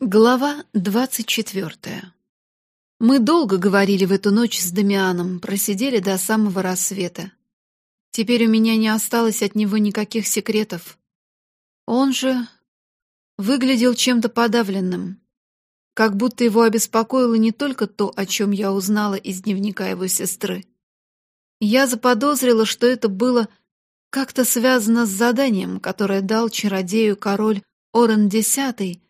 Глава двадцать четвертая. Мы долго говорили в эту ночь с Дамианом, просидели до самого рассвета. Теперь у меня не осталось от него никаких секретов. Он же выглядел чем-то подавленным, как будто его обеспокоило не только то, о чем я узнала из дневника его сестры. Я заподозрила, что это было как-то связано с заданием, которое дал чародею король Орен Десятый,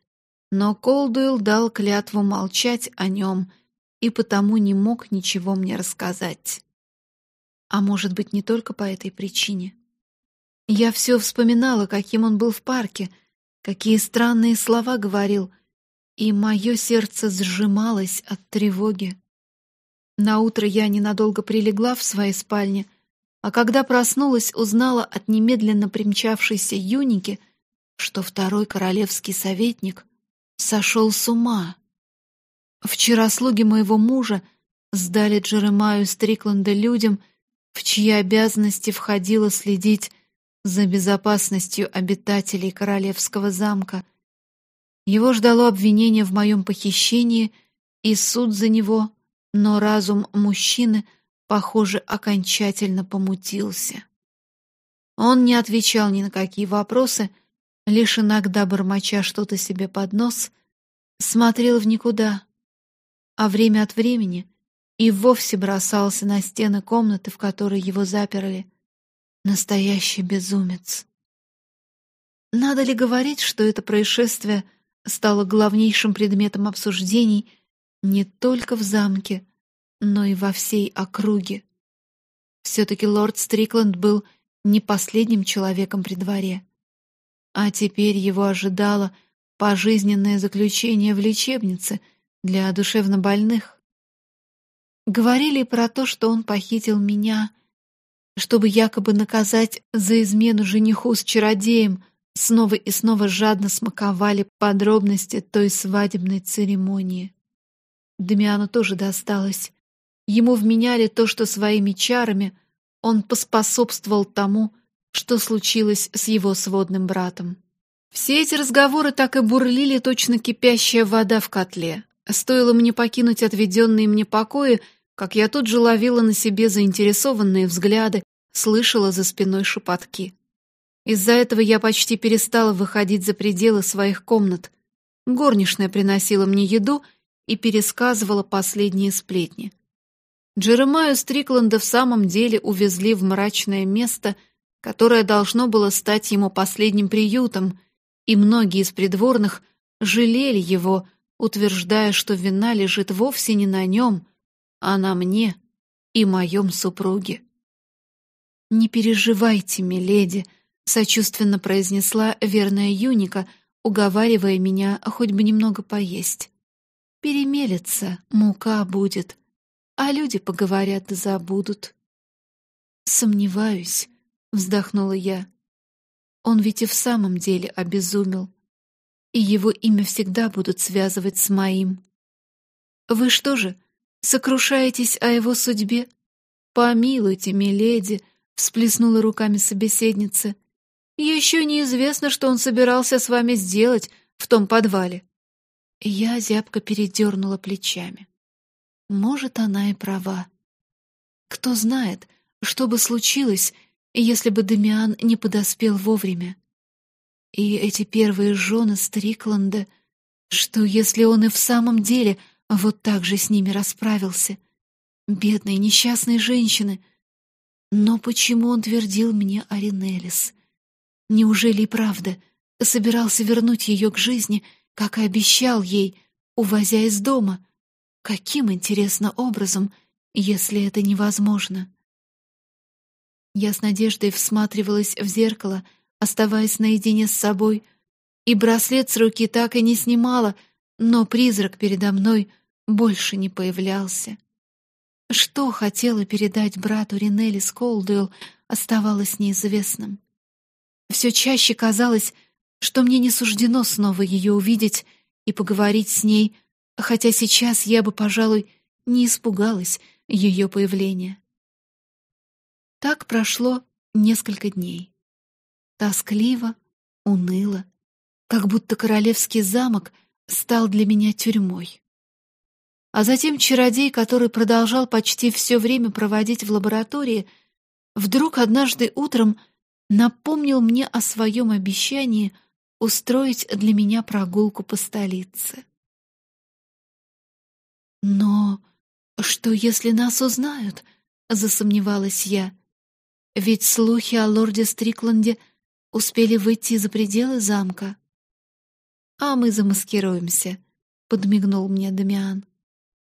но Колдуэлл дал клятву молчать о нем и потому не мог ничего мне рассказать. А может быть, не только по этой причине. Я все вспоминала, каким он был в парке, какие странные слова говорил, и мое сердце сжималось от тревоги. Наутро я ненадолго прилегла в своей спальне, а когда проснулась, узнала от немедленно примчавшейся Юники, что второй королевский советник сошел с ума. Вчера слуги моего мужа сдали Джеремаю Стрикленда людям, в чьи обязанности входило следить за безопасностью обитателей королевского замка. Его ждало обвинение в моем похищении и суд за него, но разум мужчины, похоже, окончательно помутился. Он не отвечал ни на какие вопросы, лишь иногда, бормоча что-то себе под нос, смотрел в никуда, а время от времени и вовсе бросался на стены комнаты, в которой его заперли. Настоящий безумец. Надо ли говорить, что это происшествие стало главнейшим предметом обсуждений не только в замке, но и во всей округе? Все-таки лорд Стрикленд был не последним человеком при дворе. А теперь его ожидало пожизненное заключение в лечебнице для душевнобольных. Говорили про то, что он похитил меня, чтобы якобы наказать за измену жениху с чародеем, снова и снова жадно смаковали подробности той свадебной церемонии. Дамиану тоже досталось. Ему вменяли то, что своими чарами он поспособствовал тому, что случилось с его сводным братом. Все эти разговоры так и бурлили точно кипящая вода в котле. Стоило мне покинуть отведенные мне покои, как я тут же ловила на себе заинтересованные взгляды, слышала за спиной шепотки. Из-за этого я почти перестала выходить за пределы своих комнат. Горничная приносила мне еду и пересказывала последние сплетни. Джеремаю Стрикленда в самом деле увезли в мрачное место — которое должно было стать ему последним приютом, и многие из придворных жалели его, утверждая, что вина лежит вовсе не на нем, а на мне и моем супруге. «Не переживайте, миледи», — сочувственно произнесла верная Юника, уговаривая меня хоть бы немного поесть. «Перемелется, мука будет, а люди поговорят да забудут». «Сомневаюсь», — вздохнула я. «Он ведь и в самом деле обезумел, и его имя всегда будут связывать с моим. Вы что же, сокрушаетесь о его судьбе? Помилуйте, миледи!» — всплеснула руками собеседница. «Еще неизвестно, что он собирался с вами сделать в том подвале». Я зябко передернула плечами. Может, она и права. Кто знает, что бы случилось, если бы Демиан не подоспел вовремя. И эти первые жены Стрикланда, что если он и в самом деле вот так же с ними расправился? Бедные несчастные женщины. Но почему он твердил мне о Ринелис? Неужели и правда собирался вернуть ее к жизни, как и обещал ей, увозя из дома? Каким, интересно, образом, если это невозможно? Я с надеждой всматривалась в зеркало, оставаясь наедине с собой, и браслет с руки так и не снимала, но призрак передо мной больше не появлялся. Что хотела передать брату Ринелли Сколдуэлл, оставалось неизвестным. Все чаще казалось, что мне не суждено снова ее увидеть и поговорить с ней, хотя сейчас я бы, пожалуй, не испугалась ее появления. Так прошло несколько дней. Тоскливо, уныло, как будто королевский замок стал для меня тюрьмой. А затем чародей, который продолжал почти все время проводить в лаборатории, вдруг однажды утром напомнил мне о своем обещании устроить для меня прогулку по столице. «Но что, если нас узнают?» — засомневалась я. «Ведь слухи о лорде Стрикланде успели выйти за пределы замка». «А мы замаскируемся», — подмигнул мне Дамиан.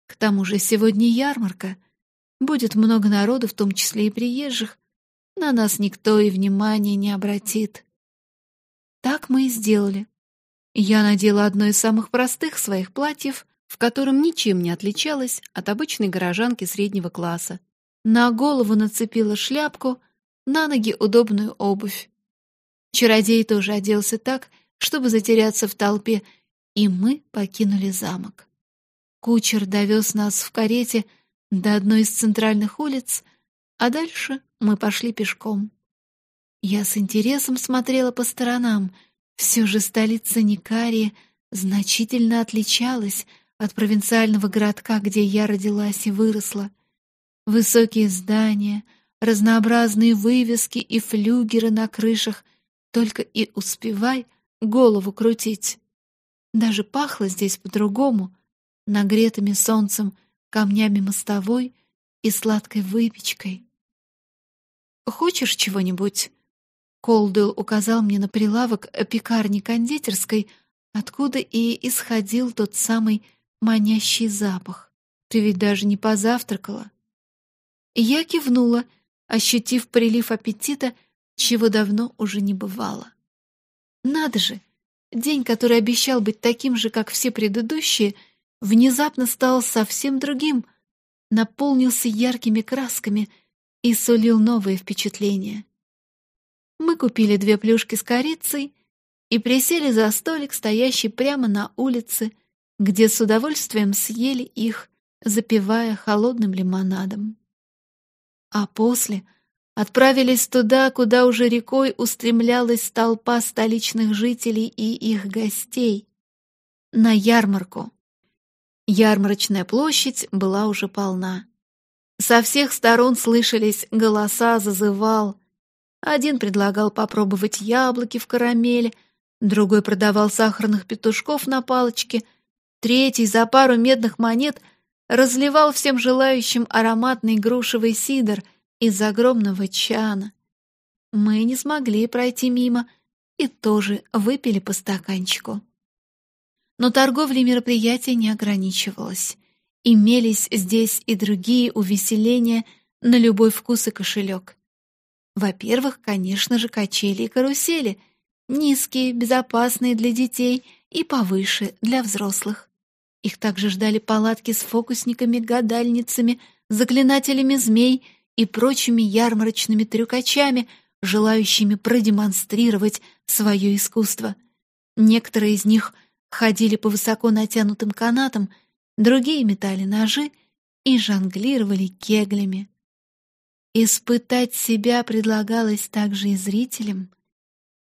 «К тому же сегодня ярмарка. Будет много народу, в том числе и приезжих. На нас никто и внимания не обратит». Так мы и сделали. Я надела одно из самых простых своих платьев, в котором ничем не отличалась от обычной горожанки среднего класса. На голову нацепила шляпку, на ноги удобную обувь. Чародей тоже оделся так, чтобы затеряться в толпе, и мы покинули замок. Кучер довез нас в карете до одной из центральных улиц, а дальше мы пошли пешком. Я с интересом смотрела по сторонам. Все же столица Никарии значительно отличалась от провинциального городка, где я родилась и выросла. Высокие здания, разнообразные вывески и флюгеры на крышах, только и успевай голову крутить. Даже пахло здесь по-другому, нагретыми солнцем, камнями мостовой и сладкой выпечкой. «Хочешь чего-нибудь?» Колдуэлл указал мне на прилавок пекарни кондитерской, откуда и исходил тот самый манящий запах. Ты ведь даже не позавтракала. Я кивнула, ощутив прилив аппетита, чего давно уже не бывало. Надо же, день, который обещал быть таким же, как все предыдущие, внезапно стал совсем другим, наполнился яркими красками и сулил новые впечатления. Мы купили две плюшки с корицей и присели за столик, стоящий прямо на улице, где с удовольствием съели их, запивая холодным лимонадом. А после отправились туда, куда уже рекой устремлялась толпа столичных жителей и их гостей, на ярмарку. Ярмарочная площадь была уже полна. Со всех сторон слышались голоса зазывал. Один предлагал попробовать яблоки в карамели, другой продавал сахарных петушков на палочке — Третий за пару медных монет разливал всем желающим ароматный грушевый сидр из огромного чана. Мы не смогли пройти мимо и тоже выпили по стаканчику. Но торговля мероприятия не ограничивалась. Имелись здесь и другие увеселения на любой вкус и кошелек. Во-первых, конечно же, качели и карусели, низкие, безопасные для детей и повыше для взрослых. Их также ждали палатки с фокусниками, гадальницами, заклинателями змей и прочими ярмарочными трюкачами, желающими продемонстрировать свое искусство. Некоторые из них ходили по высоко натянутым канатам, другие метали ножи и жонглировали кеглями. Испытать себя предлагалось также и зрителям.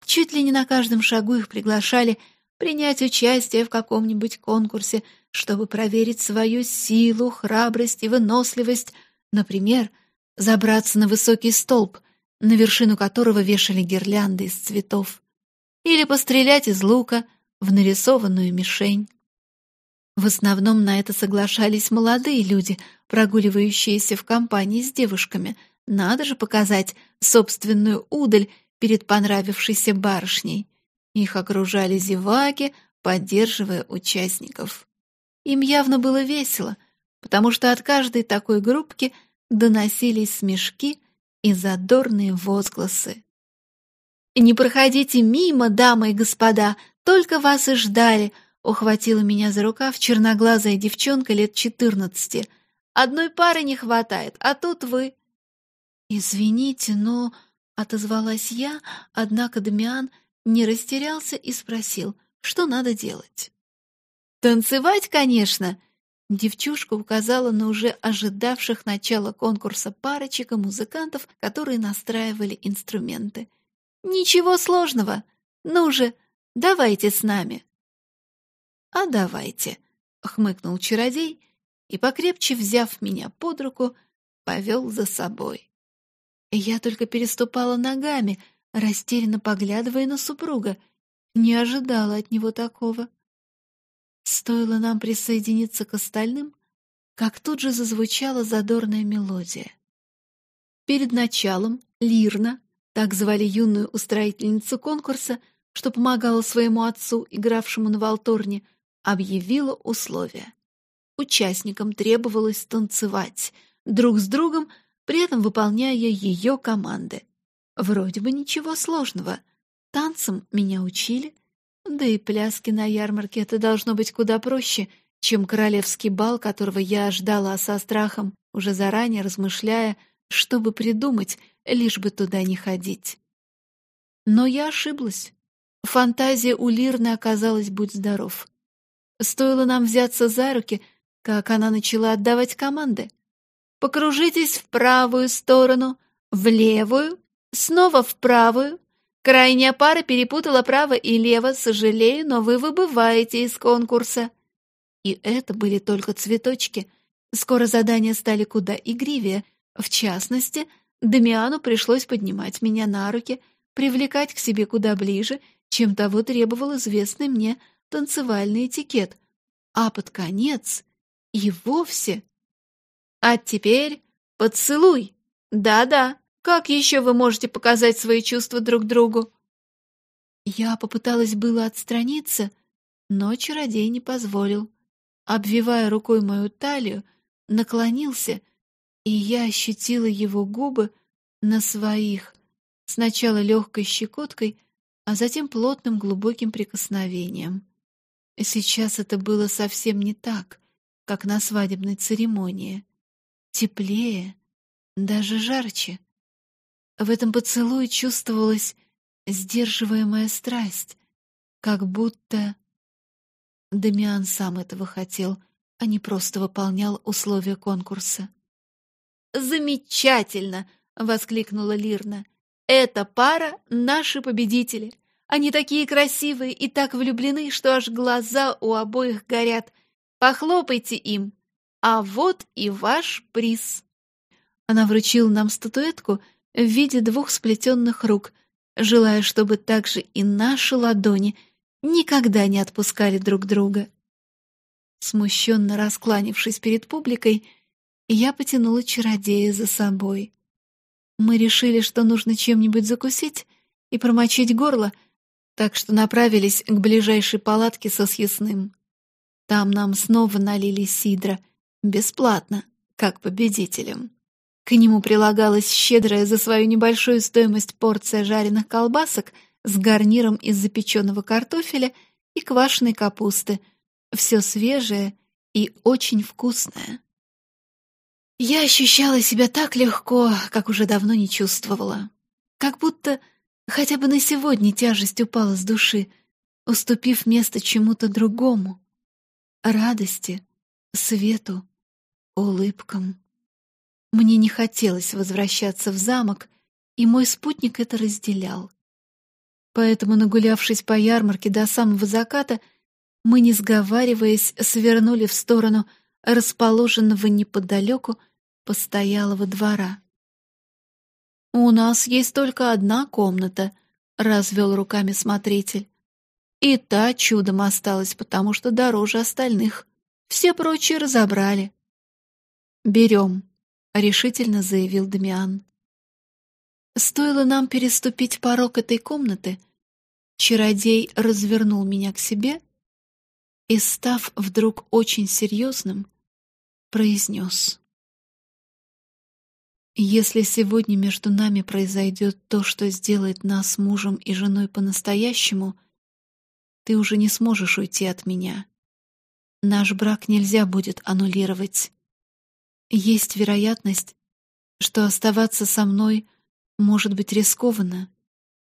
Чуть ли не на каждом шагу их приглашали принять участие в каком-нибудь конкурсе — чтобы проверить свою силу, храбрость и выносливость, например, забраться на высокий столб, на вершину которого вешали гирлянды из цветов, или пострелять из лука в нарисованную мишень. В основном на это соглашались молодые люди, прогуливающиеся в компании с девушками. Надо же показать собственную удаль перед понравившейся барышней. Их окружали зеваки, поддерживая участников. Им явно было весело, потому что от каждой такой группки доносились смешки и задорные возгласы. «Не проходите мимо, дамы и господа, только вас и ждали», — ухватила меня за рукав черноглазая девчонка лет четырнадцати. «Одной пары не хватает, а тут вы». «Извините, но...» — отозвалась я, однако Дамиан не растерялся и спросил, что надо делать. «Танцевать, конечно!» Девчушка указала на уже ожидавших начала конкурса парочек и музыкантов, которые настраивали инструменты. «Ничего сложного! Ну же, давайте с нами!» «А давайте», — хмыкнул чародей и, покрепче взяв меня под руку, повел за собой. Я только переступала ногами, растерянно поглядывая на супруга, не ожидала от него такого. Стоило нам присоединиться к остальным, как тут же зазвучала задорная мелодия. Перед началом Лирна, так звали юную устроительницу конкурса, что помогала своему отцу, игравшему на валторне, объявила условия. Участникам требовалось танцевать друг с другом, при этом выполняя ее команды. Вроде бы ничего сложного. Танцам меня учили, да и пляски на ярмарке это должно быть куда проще, чем королевский бал, которого я ждала со страхом, уже заранее размышляя, чтобы придумать, лишь бы туда не ходить. Но я ошиблась. Фантазия у Лирны оказалась будь здоров. Стоило нам взяться за руки, как она начала отдавать команды. «Покружитесь в правую сторону, в левую, снова в правую, Крайняя пара перепутала право и лево, сожалею, но вы выбываете из конкурса. И это были только цветочки. Скоро задания стали куда игривее. В частности, Дамиану пришлось поднимать меня на руки, привлекать к себе куда ближе, чем того требовал известный мне танцевальный этикет. А под конец и вовсе... А теперь поцелуй. Да-да, как еще вы можете показать свои чувства друг другу?» Я попыталась было отстраниться, но чародей не позволил. Обвивая рукой мою талию, наклонился, и я ощутила его губы на своих, сначала легкой щекоткой, а затем плотным глубоким прикосновением. Сейчас это было совсем не так, как на свадебной церемонии. Теплее, даже жарче. В этом поцелуе чувствовалась сдерживаемая страсть, как будто Дамиан сам этого хотел, а не просто выполнял условия конкурса. «Замечательно!» — воскликнула Лирна. «Эта пара — наши победители. Они такие красивые и так влюблены, что аж глаза у обоих горят. Похлопайте им. А вот и ваш приз». Она вручила нам статуэтку — в виде двух сплетенных рук, желая, чтобы также и наши ладони никогда не отпускали друг друга. Смущенно раскланившись перед публикой, я потянула чародея за собой. Мы решили, что нужно чем-нибудь закусить и промочить горло, так что направились к ближайшей палатке со съестным. Там нам снова налили сидра, бесплатно, как победителям. К нему прилагалась щедрая за свою небольшую стоимость порция жареных колбасок с гарниром из запеченного картофеля и квашеной капусты. Все свежее и очень вкусное. Я ощущала себя так легко, как уже давно не чувствовала. Как будто хотя бы на сегодня тяжесть упала с души, уступив место чему-то другому. Радости, свету, улыбкам. Мне не хотелось возвращаться в замок, и мой спутник это разделял. Поэтому, нагулявшись по ярмарке до самого заката, мы, не сговариваясь, свернули в сторону расположенного неподалеку постоялого двора. «У нас есть только одна комната», — развел руками смотритель. «И та чудом осталась, потому что дороже остальных. Все прочие разобрали». «Берем», — решительно заявил Дамиан. Стоило нам переступить порог этой комнаты, чародей развернул меня к себе и, став вдруг очень серьезным, произнес. «Если сегодня между нами произойдет то, что сделает нас мужем и женой по-настоящему, ты уже не сможешь уйти от меня. Наш брак нельзя будет аннулировать. Есть вероятность, что оставаться со мной может быть рискованно,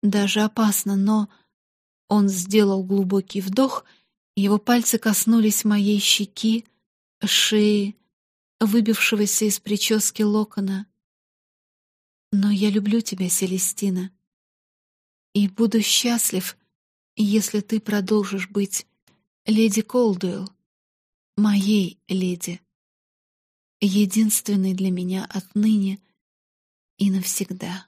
даже опасно, но... Он сделал глубокий вдох, его пальцы коснулись моей щеки, шеи, выбившегося из прически локона. Но я люблю тебя, Селестина, и буду счастлив, если ты продолжишь быть Леди Колдуэлл, моей леди, единственной для меня отныне и навсегда.